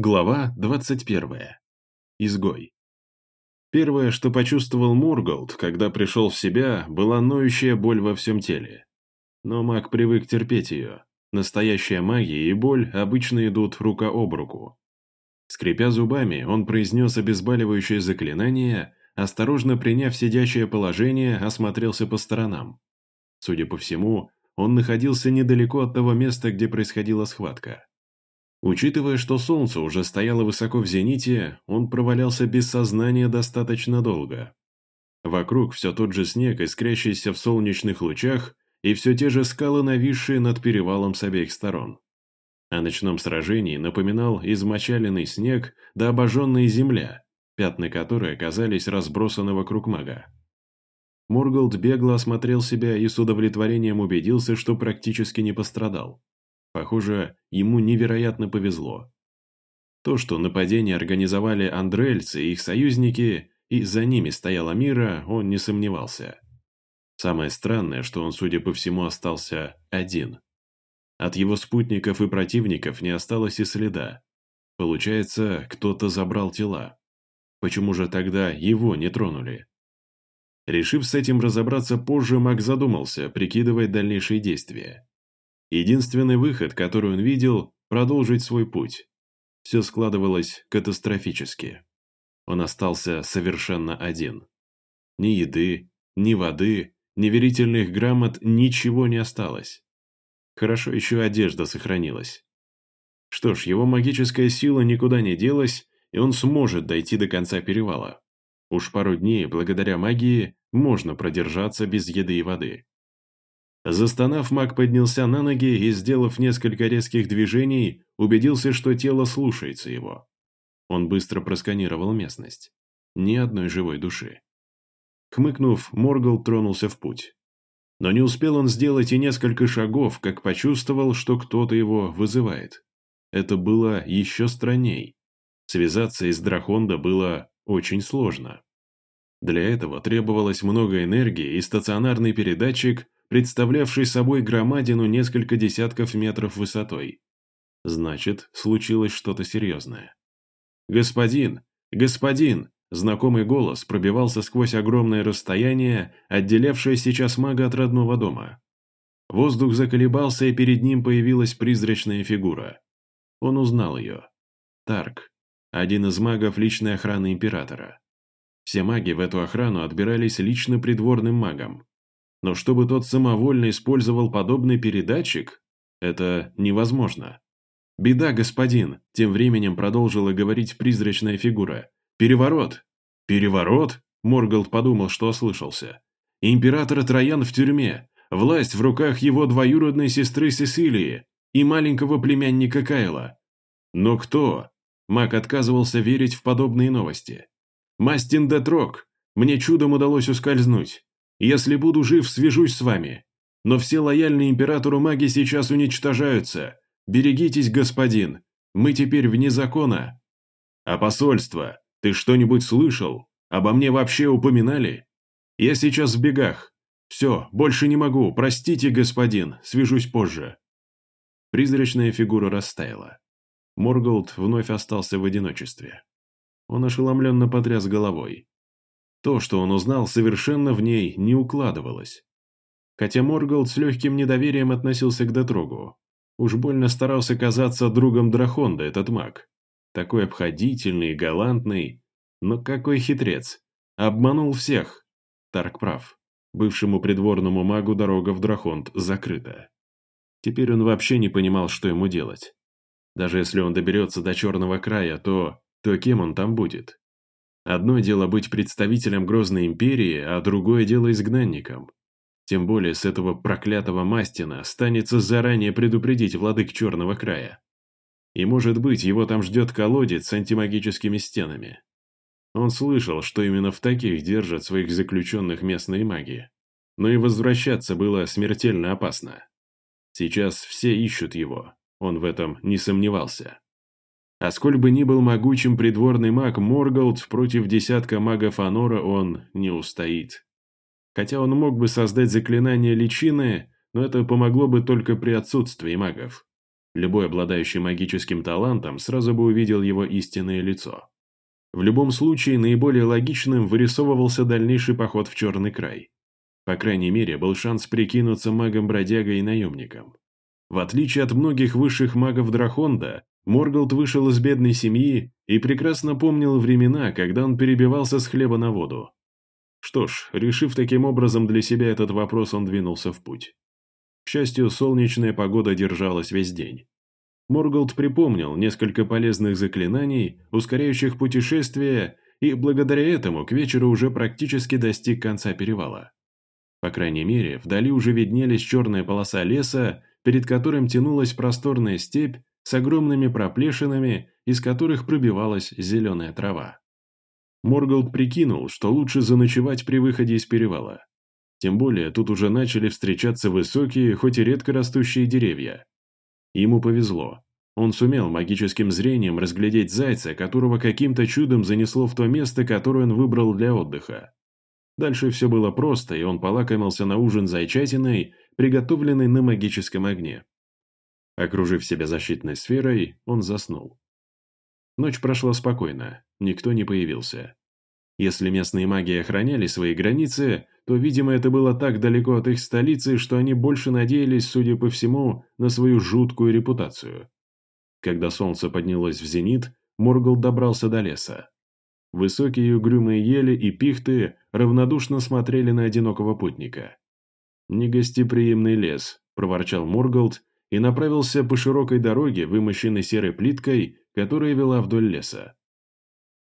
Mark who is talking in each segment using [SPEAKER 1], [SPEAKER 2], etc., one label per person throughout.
[SPEAKER 1] Глава 21. Изгой. Первое, что почувствовал Мурголд, когда пришел в себя, была ноющая боль во всем теле. Но маг привык терпеть ее. Настоящая магия и боль обычно идут рука об руку. Скрипя зубами, он произнес обезболивающее заклинание, осторожно приняв сидящее положение, осмотрелся по сторонам. Судя по всему, он находился недалеко от того места, где происходила схватка. Учитывая, что солнце уже стояло высоко в зените, он провалялся без сознания достаточно долго. Вокруг все тот же снег, искрящийся в солнечных лучах, и все те же скалы, нависшие над перевалом с обеих сторон. О ночном сражении напоминал измочаленный снег да обожженная земля, пятна которой оказались разбросаны вокруг мага. Мурголд бегло осмотрел себя и с удовлетворением убедился, что практически не пострадал. Похоже, ему невероятно повезло. То, что нападение организовали андрельцы и их союзники, и за ними стояла мира, он не сомневался. Самое странное, что он, судя по всему, остался один. От его спутников и противников не осталось и следа. Получается, кто-то забрал тела. Почему же тогда его не тронули? Решив с этим разобраться позже, Мак задумался, прикидывая дальнейшие действия. Единственный выход, который он видел – продолжить свой путь. Все складывалось катастрофически. Он остался совершенно один. Ни еды, ни воды, ни верительных грамот, ничего не осталось. Хорошо еще одежда сохранилась. Что ж, его магическая сила никуда не делась, и он сможет дойти до конца перевала. Уж пару дней, благодаря магии, можно продержаться без еды и воды. Застонав, маг поднялся на ноги и, сделав несколько резких движений, убедился, что тело слушается его. Он быстро просканировал местность. Ни одной живой души. Хмыкнув, Моргал тронулся в путь. Но не успел он сделать и несколько шагов, как почувствовал, что кто-то его вызывает. Это было еще странней. Связаться из Драхонда было очень сложно. Для этого требовалось много энергии и стационарный передатчик – представлявший собой громадину несколько десятков метров высотой. Значит, случилось что-то серьезное. «Господин! Господин!» Знакомый голос пробивался сквозь огромное расстояние, отделявшее сейчас мага от родного дома. Воздух заколебался, и перед ним появилась призрачная фигура. Он узнал ее. Тарк, один из магов личной охраны императора. Все маги в эту охрану отбирались лично придворным магом. Но чтобы тот самовольно использовал подобный передатчик, это невозможно. «Беда, господин!» – тем временем продолжила говорить призрачная фигура. «Переворот!» «Переворот?» – Моргалд подумал, что ослышался. «Император Троян в тюрьме. Власть в руках его двоюродной сестры Сесилии и маленького племянника Кайла. Но кто?» Мак отказывался верить в подобные новости. «Мастин Детрок! Мне чудом удалось ускользнуть. Если буду жив, свяжусь с вами. Но все лояльные императору маги сейчас уничтожаются. Берегитесь, господин. Мы теперь вне закона. А посольство? Ты что-нибудь слышал? Обо мне вообще упоминали? Я сейчас в бегах. Все, больше не могу. Простите, господин. Свяжусь позже. Призрачная фигура растаяла. Морголд вновь остался в одиночестве. Он ошеломленно потряс головой. То, что он узнал, совершенно в ней не укладывалось. Хотя Морголд с легким недоверием относился к Дотрогу. Уж больно старался казаться другом Драхонда этот маг. Такой обходительный, галантный. Но какой хитрец. Обманул всех. Тарк прав. Бывшему придворному магу дорога в Драхонд закрыта. Теперь он вообще не понимал, что ему делать. Даже если он доберется до Черного края, то... то кем он там будет? Одно дело быть представителем Грозной империи, а другое дело изгнанником. Тем более с этого проклятого Мастина станется заранее предупредить владык Черного края. И может быть, его там ждет колодец с антимагическими стенами. Он слышал, что именно в таких держат своих заключенных местные маги. Но и возвращаться было смертельно опасно. Сейчас все ищут его, он в этом не сомневался. А сколь бы ни был могучим придворный маг Морголд, против десятка магов Анора он не устоит. Хотя он мог бы создать заклинание личины, но это помогло бы только при отсутствии магов. Любой обладающий магическим талантом сразу бы увидел его истинное лицо. В любом случае, наиболее логичным вырисовывался дальнейший поход в Черный край. По крайней мере, был шанс прикинуться магом-бродягой и наемником. В отличие от многих высших магов Драхонда, Морголд вышел из бедной семьи и прекрасно помнил времена, когда он перебивался с хлеба на воду. Что ж, решив таким образом для себя этот вопрос, он двинулся в путь. К счастью, солнечная погода держалась весь день. Морголд припомнил несколько полезных заклинаний, ускоряющих путешествие, и благодаря этому к вечеру уже практически достиг конца перевала. По крайней мере, вдали уже виднелись черная полоса леса, перед которым тянулась просторная степь с огромными проплешинами, из которых пробивалась зеленая трава. Морголд прикинул, что лучше заночевать при выходе из перевала. Тем более тут уже начали встречаться высокие, хоть и редко растущие деревья. Ему повезло. Он сумел магическим зрением разглядеть зайца, которого каким-то чудом занесло в то место, которое он выбрал для отдыха. Дальше все было просто, и он полакомился на ужин зайчатиной, приготовленной на магическом огне. Окружив себя защитной сферой, он заснул. Ночь прошла спокойно, никто не появился. Если местные маги охраняли свои границы, то, видимо, это было так далеко от их столицы, что они больше надеялись, судя по всему, на свою жуткую репутацию. Когда солнце поднялось в зенит, Моргал добрался до леса. Высокие угрюмые ели и пихты равнодушно смотрели на одинокого путника. «Негостеприимный лес», – проворчал Морголд и направился по широкой дороге, вымощенной серой плиткой, которая вела вдоль леса.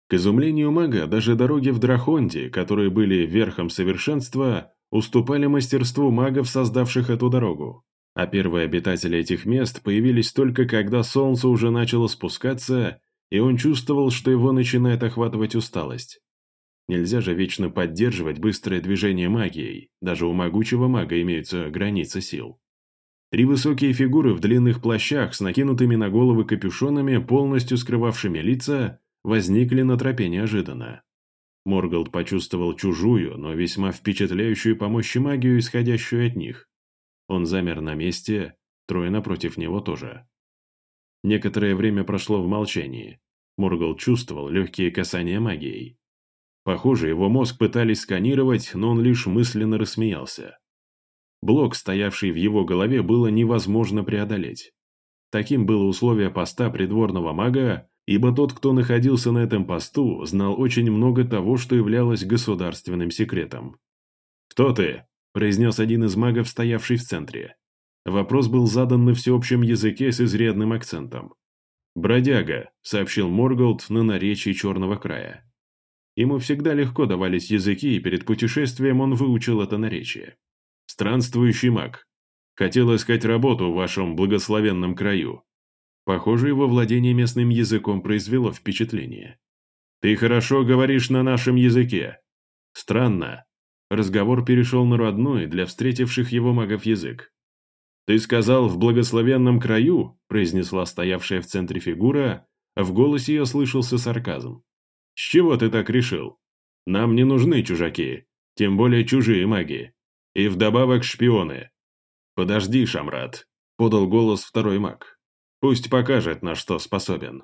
[SPEAKER 1] К изумлению мага, даже дороги в Драхонде, которые были верхом совершенства, уступали мастерству магов, создавших эту дорогу. А первые обитатели этих мест появились только когда солнце уже начало спускаться, и он чувствовал, что его начинает охватывать усталость. Нельзя же вечно поддерживать быстрое движение магией, даже у могучего мага имеются границы сил. Три высокие фигуры в длинных плащах с накинутыми на головы капюшонами, полностью скрывавшими лица, возникли на тропе неожиданно. Морголд почувствовал чужую, но весьма впечатляющую по мощи магию, исходящую от них. Он замер на месте, трое напротив него тоже. Некоторое время прошло в молчании. Моргал чувствовал легкие касания магией. Похоже, его мозг пытались сканировать, но он лишь мысленно рассмеялся. Блок, стоявший в его голове, было невозможно преодолеть. Таким было условие поста придворного мага, ибо тот, кто находился на этом посту, знал очень много того, что являлось государственным секретом. «Кто ты?» – произнес один из магов, стоявший в центре. Вопрос был задан на всеобщем языке с изрядным акцентом. «Бродяга», – сообщил Морголд на наречии Черного края. Ему всегда легко давались языки, и перед путешествием он выучил это наречие. «Странствующий маг. Хотел искать работу в вашем благословенном краю. Похоже, его владение местным языком произвело впечатление. «Ты хорошо говоришь на нашем языке». «Странно». Разговор перешел на родной для встретивших его магов язык. «Ты сказал «в благословенном краю», – произнесла стоявшая в центре фигура, а в голосе ее слышался сарказм. «С чего ты так решил? Нам не нужны чужаки, тем более чужие маги. И вдобавок шпионы». «Подожди, Шамрат», – подал голос второй маг. Пусть покажет, на что способен.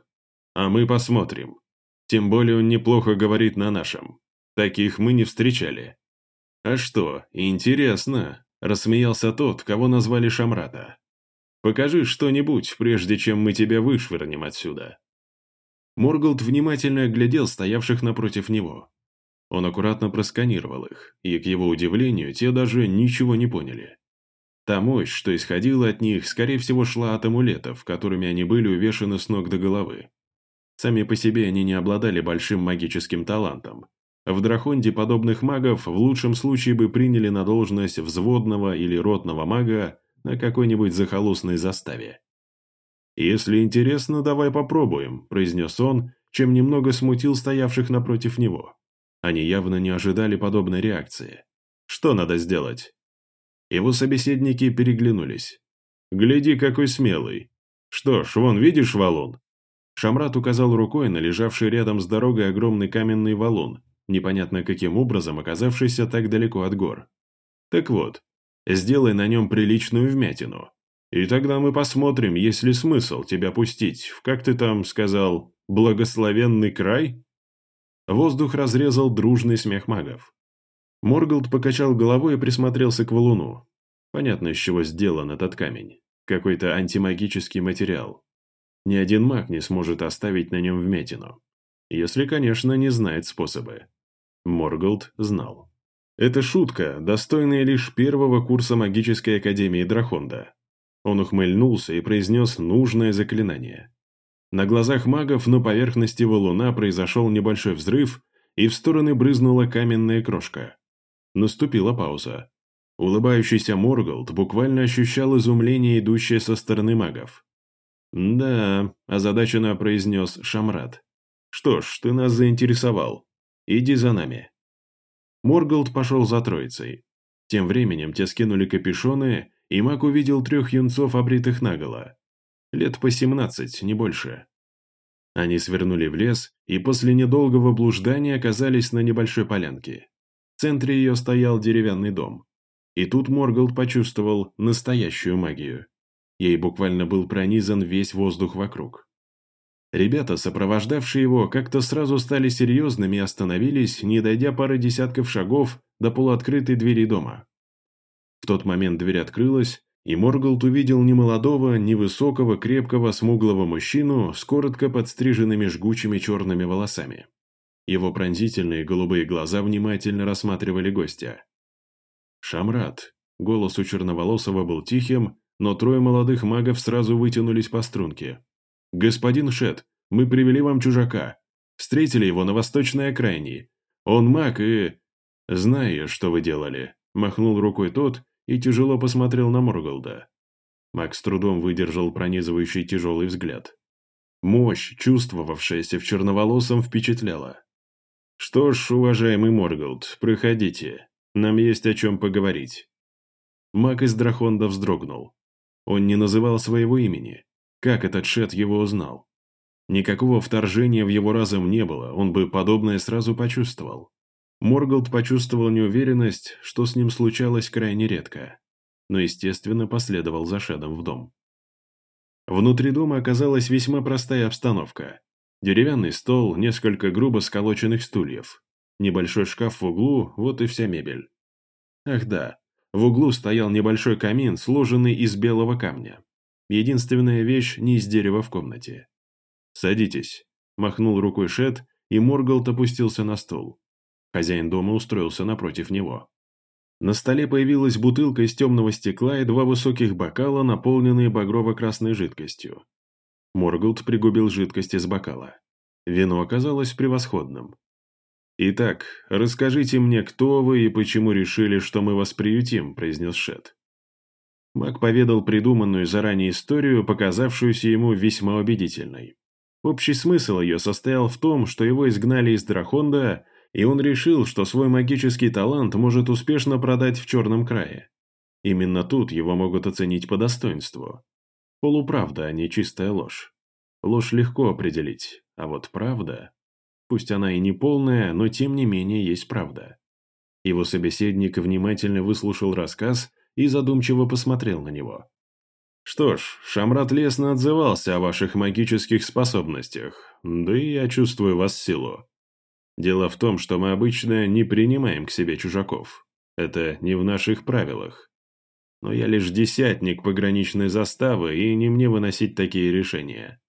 [SPEAKER 1] А мы посмотрим. Тем более он неплохо говорит на нашем. Таких мы не встречали. А что, интересно, рассмеялся тот, кого назвали Шамрата. Покажи что-нибудь, прежде чем мы тебя вышвырнем отсюда. Морголд внимательно оглядел стоявших напротив него. Он аккуратно просканировал их, и, к его удивлению, те даже ничего не поняли. Та мощь, что исходила от них, скорее всего, шла от амулетов, которыми они были увешаны с ног до головы. Сами по себе они не обладали большим магическим талантом. В Драхонде подобных магов в лучшем случае бы приняли на должность взводного или ротного мага на какой-нибудь захолустной заставе. «Если интересно, давай попробуем», – произнес он, чем немного смутил стоявших напротив него. Они явно не ожидали подобной реакции. «Что надо сделать?» Его собеседники переглянулись. «Гляди, какой смелый! Что ж, вон, видишь валун?» Шамрат указал рукой на лежавший рядом с дорогой огромный каменный валун, непонятно каким образом оказавшийся так далеко от гор. «Так вот, сделай на нем приличную вмятину. И тогда мы посмотрим, есть ли смысл тебя пустить в, как ты там сказал, благословенный край?» Воздух разрезал дружный смех магов. Морголд покачал головой и присмотрелся к валуну. Понятно, из чего сделан этот камень. Какой-то антимагический материал. Ни один маг не сможет оставить на нем вмятину. Если, конечно, не знает способы. Морголд знал. Это шутка, достойная лишь первого курса магической академии Драхонда. Он ухмыльнулся и произнес нужное заклинание. На глазах магов на поверхности валуна произошел небольшой взрыв, и в стороны брызнула каменная крошка. Наступила пауза. Улыбающийся Морголд буквально ощущал изумление, идущее со стороны магов. «Да», – озадаченно произнес Шамрат. «Что ж, ты нас заинтересовал. Иди за нами». Морголд пошел за троицей. Тем временем те скинули капюшоны, и маг увидел трех юнцов, обритых наголо. Лет по семнадцать, не больше. Они свернули в лес и после недолгого блуждания оказались на небольшой полянке. В центре ее стоял деревянный дом. И тут Морголд почувствовал настоящую магию. Ей буквально был пронизан весь воздух вокруг. Ребята, сопровождавшие его, как-то сразу стали серьезными и остановились, не дойдя пары десятков шагов до полуоткрытой двери дома. В тот момент дверь открылась, и Морголд увидел немолодого, невысокого, крепкого, смуглого мужчину с коротко подстриженными жгучими черными волосами. Его пронзительные голубые глаза внимательно рассматривали гостя. «Шамрат», голос у черноволосого был тихим, но трое молодых магов сразу вытянулись по струнке. «Господин Шет, мы привели вам чужака. Встретили его на восточной окраине. Он маг и...» «Знаю, что вы делали», — махнул рукой тот и тяжело посмотрел на Морголда. Маг с трудом выдержал пронизывающий тяжелый взгляд. Мощь, чувствовавшаяся в черноволосом, впечатляла. «Что ж, уважаемый Морголд, проходите. Нам есть о чем поговорить». Маг из Драхонда вздрогнул. Он не называл своего имени. Как этот Шет его узнал? Никакого вторжения в его разум не было, он бы подобное сразу почувствовал. Морголд почувствовал неуверенность, что с ним случалось крайне редко, но, естественно, последовал за Шедом в дом. Внутри дома оказалась весьма простая обстановка. Деревянный стол, несколько грубо сколоченных стульев. Небольшой шкаф в углу, вот и вся мебель. Ах да, в углу стоял небольшой камин, сложенный из белого камня. Единственная вещь не из дерева в комнате. «Садитесь», – махнул рукой Шет, и Морголд опустился на стул. Хозяин дома устроился напротив него. На столе появилась бутылка из темного стекла и два высоких бокала, наполненные багрово-красной жидкостью. Морголд пригубил жидкость из бокала. Вино оказалось превосходным. «Итак, расскажите мне, кто вы и почему решили, что мы вас приютим», – произнес Шет. Мак поведал придуманную заранее историю, показавшуюся ему весьма убедительной. Общий смысл ее состоял в том, что его изгнали из Драхонда, и он решил, что свой магический талант может успешно продать в Черном крае. Именно тут его могут оценить по достоинству. Полуправда, а не чистая ложь. Ложь легко определить, а вот правда... Пусть она и не полная, но тем не менее есть правда. Его собеседник внимательно выслушал рассказ и задумчиво посмотрел на него. «Что ж, Шамрат лестно отзывался о ваших магических способностях, да и я чувствую вас силу. Дело в том, что мы обычно не принимаем к себе чужаков. Это не в наших правилах. Но я лишь десятник пограничной заставы, и не мне выносить такие решения.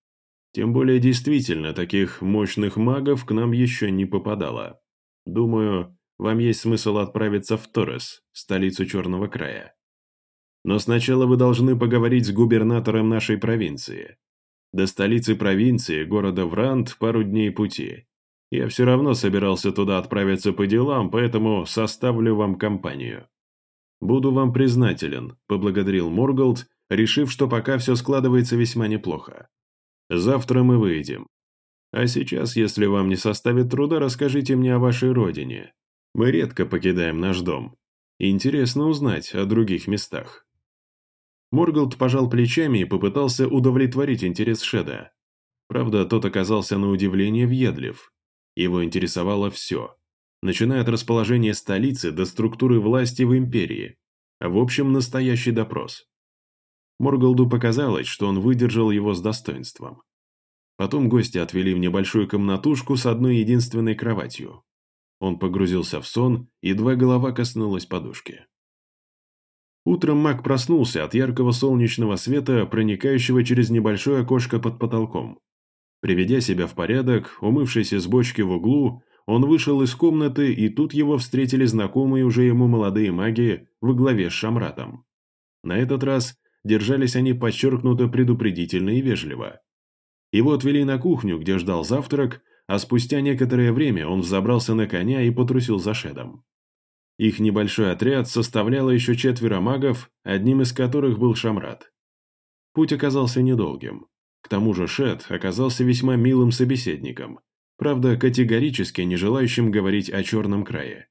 [SPEAKER 1] Тем более действительно таких мощных магов к нам еще не попадало. Думаю, вам есть смысл отправиться в Торрес, столицу Черного края. Но сначала вы должны поговорить с губернатором нашей провинции. До столицы провинции, города Врант, пару дней пути. Я все равно собирался туда отправиться по делам, поэтому составлю вам компанию. Буду вам признателен», – поблагодарил Морголд, решив, что пока все складывается весьма неплохо. Завтра мы выйдем. А сейчас, если вам не составит труда, расскажите мне о вашей родине. Мы редко покидаем наш дом. Интересно узнать о других местах». Морголд пожал плечами и попытался удовлетворить интерес Шеда. Правда, тот оказался на удивление въедлив. Его интересовало все, начиная от расположения столицы до структуры власти в империи. В общем, настоящий допрос. Морголду показалось, что он выдержал его с достоинством. Потом гости отвели в небольшую комнатушку с одной единственной кроватью. Он погрузился в сон, едва голова коснулась подушки. Утром Мак проснулся от яркого солнечного света, проникающего через небольшое окошко под потолком. Приведя себя в порядок, умывшись из бочки в углу, он вышел из комнаты, и тут его встретили знакомые уже ему молодые маги во главе с Шамратом. На этот раз держались они подчеркнуто предупредительно и вежливо. Его отвели на кухню, где ждал завтрак, а спустя некоторое время он взобрался на коня и потрусил за Шедом. Их небольшой отряд составляло еще четверо магов, одним из которых был Шамрат. Путь оказался недолгим. К тому же Шед оказался весьма милым собеседником, правда, категорически не желающим говорить о Черном крае.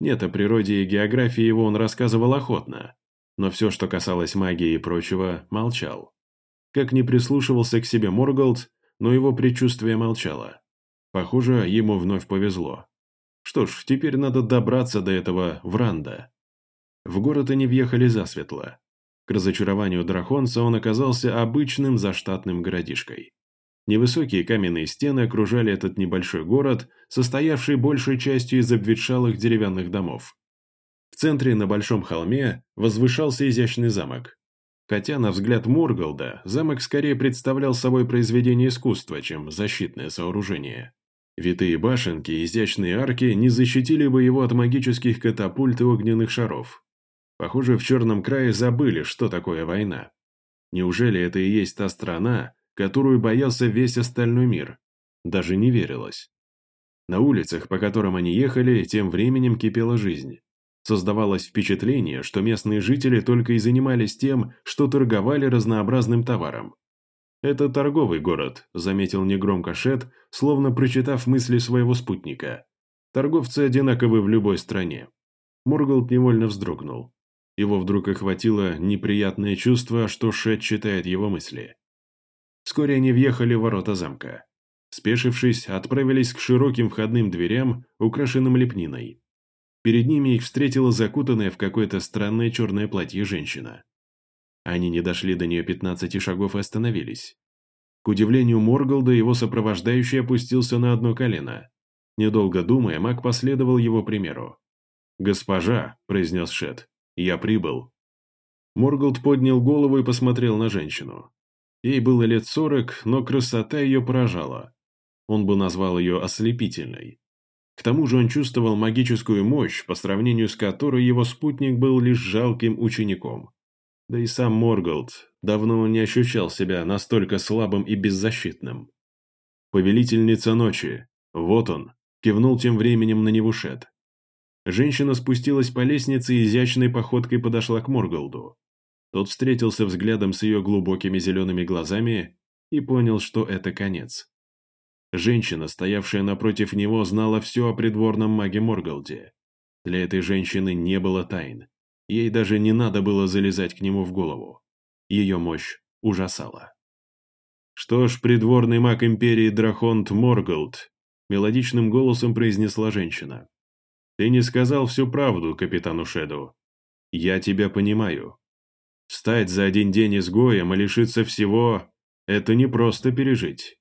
[SPEAKER 1] Нет, о природе и географии его он рассказывал охотно, но все, что касалось магии и прочего, молчал. Как не прислушивался к себе Морголд, но его предчувствие молчало. Похоже, ему вновь повезло. Что ж, теперь надо добраться до этого Вранда. В город они въехали засветло. К разочарованию драконца он оказался обычным заштатным городишкой. Невысокие каменные стены окружали этот небольшой город, состоявший большей частью из обветшалых деревянных домов. В центре на большом холме возвышался изящный замок. Хотя, на взгляд Морголда, замок скорее представлял собой произведение искусства, чем защитное сооружение. Витые башенки и изящные арки не защитили бы его от магических катапульт и огненных шаров. Похоже, в Черном крае забыли, что такое война. Неужели это и есть та страна, которую боялся весь остальной мир. Даже не верилось. На улицах, по которым они ехали, тем временем кипела жизнь. Создавалось впечатление, что местные жители только и занимались тем, что торговали разнообразным товаром. «Это торговый город», – заметил негромко Шет, словно прочитав мысли своего спутника. «Торговцы одинаковы в любой стране». Морголд невольно вздрогнул. Его вдруг охватило неприятное чувство, что Шет читает его мысли. Вскоре они въехали в ворота замка. Спешившись, отправились к широким входным дверям, украшенным лепниной. Перед ними их встретила закутанная в какое-то странное черное платье женщина. Они не дошли до нее пятнадцати шагов и остановились. К удивлению Морголда, его сопровождающий опустился на одно колено. Недолго думая, маг последовал его примеру. «Госпожа», — произнес Шет, — «я прибыл». Морголд поднял голову и посмотрел на женщину. Ей было лет сорок, но красота ее поражала. Он бы назвал ее ослепительной. К тому же он чувствовал магическую мощь, по сравнению с которой его спутник был лишь жалким учеником. Да и сам Морголд давно не ощущал себя настолько слабым и беззащитным. «Повелительница ночи, вот он», кивнул тем временем на него Шет. Женщина спустилась по лестнице и изящной походкой подошла к Морголду. Тот встретился взглядом с ее глубокими зелеными глазами и понял, что это конец. Женщина, стоявшая напротив него, знала все о придворном маге Моргалде. Для этой женщины не было тайн. Ей даже не надо было залезать к нему в голову. Ее мощь ужасала. «Что ж, придворный маг империи Драхонт Моргалд», мелодичным голосом произнесла женщина. «Ты не сказал всю правду, капитану Шеду. Я тебя понимаю. Стать за один день изгоем и лишиться всего – это не просто пережить.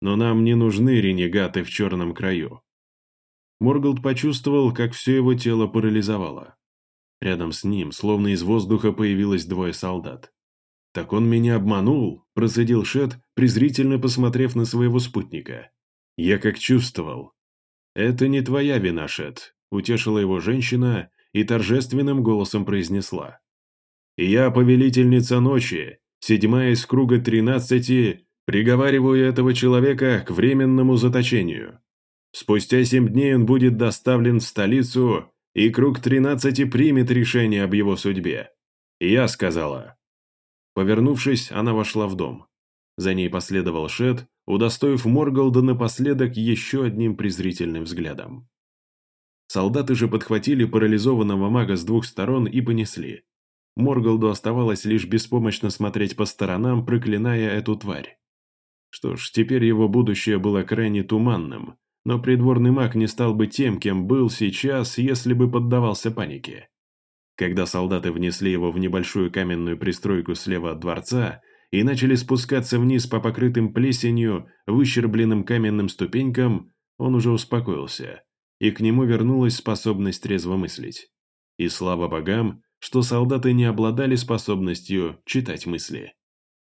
[SPEAKER 1] Но нам не нужны ренегаты в черном краю. Морголд почувствовал, как все его тело парализовало. Рядом с ним, словно из воздуха, появилось двое солдат. «Так он меня обманул», – процедил Шет, презрительно посмотрев на своего спутника. «Я как чувствовал». «Это не твоя вина, Шет», – утешила его женщина и торжественным голосом произнесла. Я, повелительница ночи, седьмая из круга тринадцати, приговариваю этого человека к временному заточению. Спустя семь дней он будет доставлен в столицу, и круг тринадцати примет решение об его судьбе. Я сказала. Повернувшись, она вошла в дом. За ней последовал Шет, удостоив Морголда напоследок еще одним презрительным взглядом. Солдаты же подхватили парализованного мага с двух сторон и понесли. Морголду оставалось лишь беспомощно смотреть по сторонам, проклиная эту тварь. Что ж, теперь его будущее было крайне туманным, но придворный маг не стал бы тем, кем был сейчас, если бы поддавался панике. Когда солдаты внесли его в небольшую каменную пристройку слева от дворца и начали спускаться вниз по покрытым плесенью, выщербленным каменным ступенькам, он уже успокоился, и к нему вернулась способность трезво мыслить. И слава богам, что солдаты не обладали способностью читать мысли.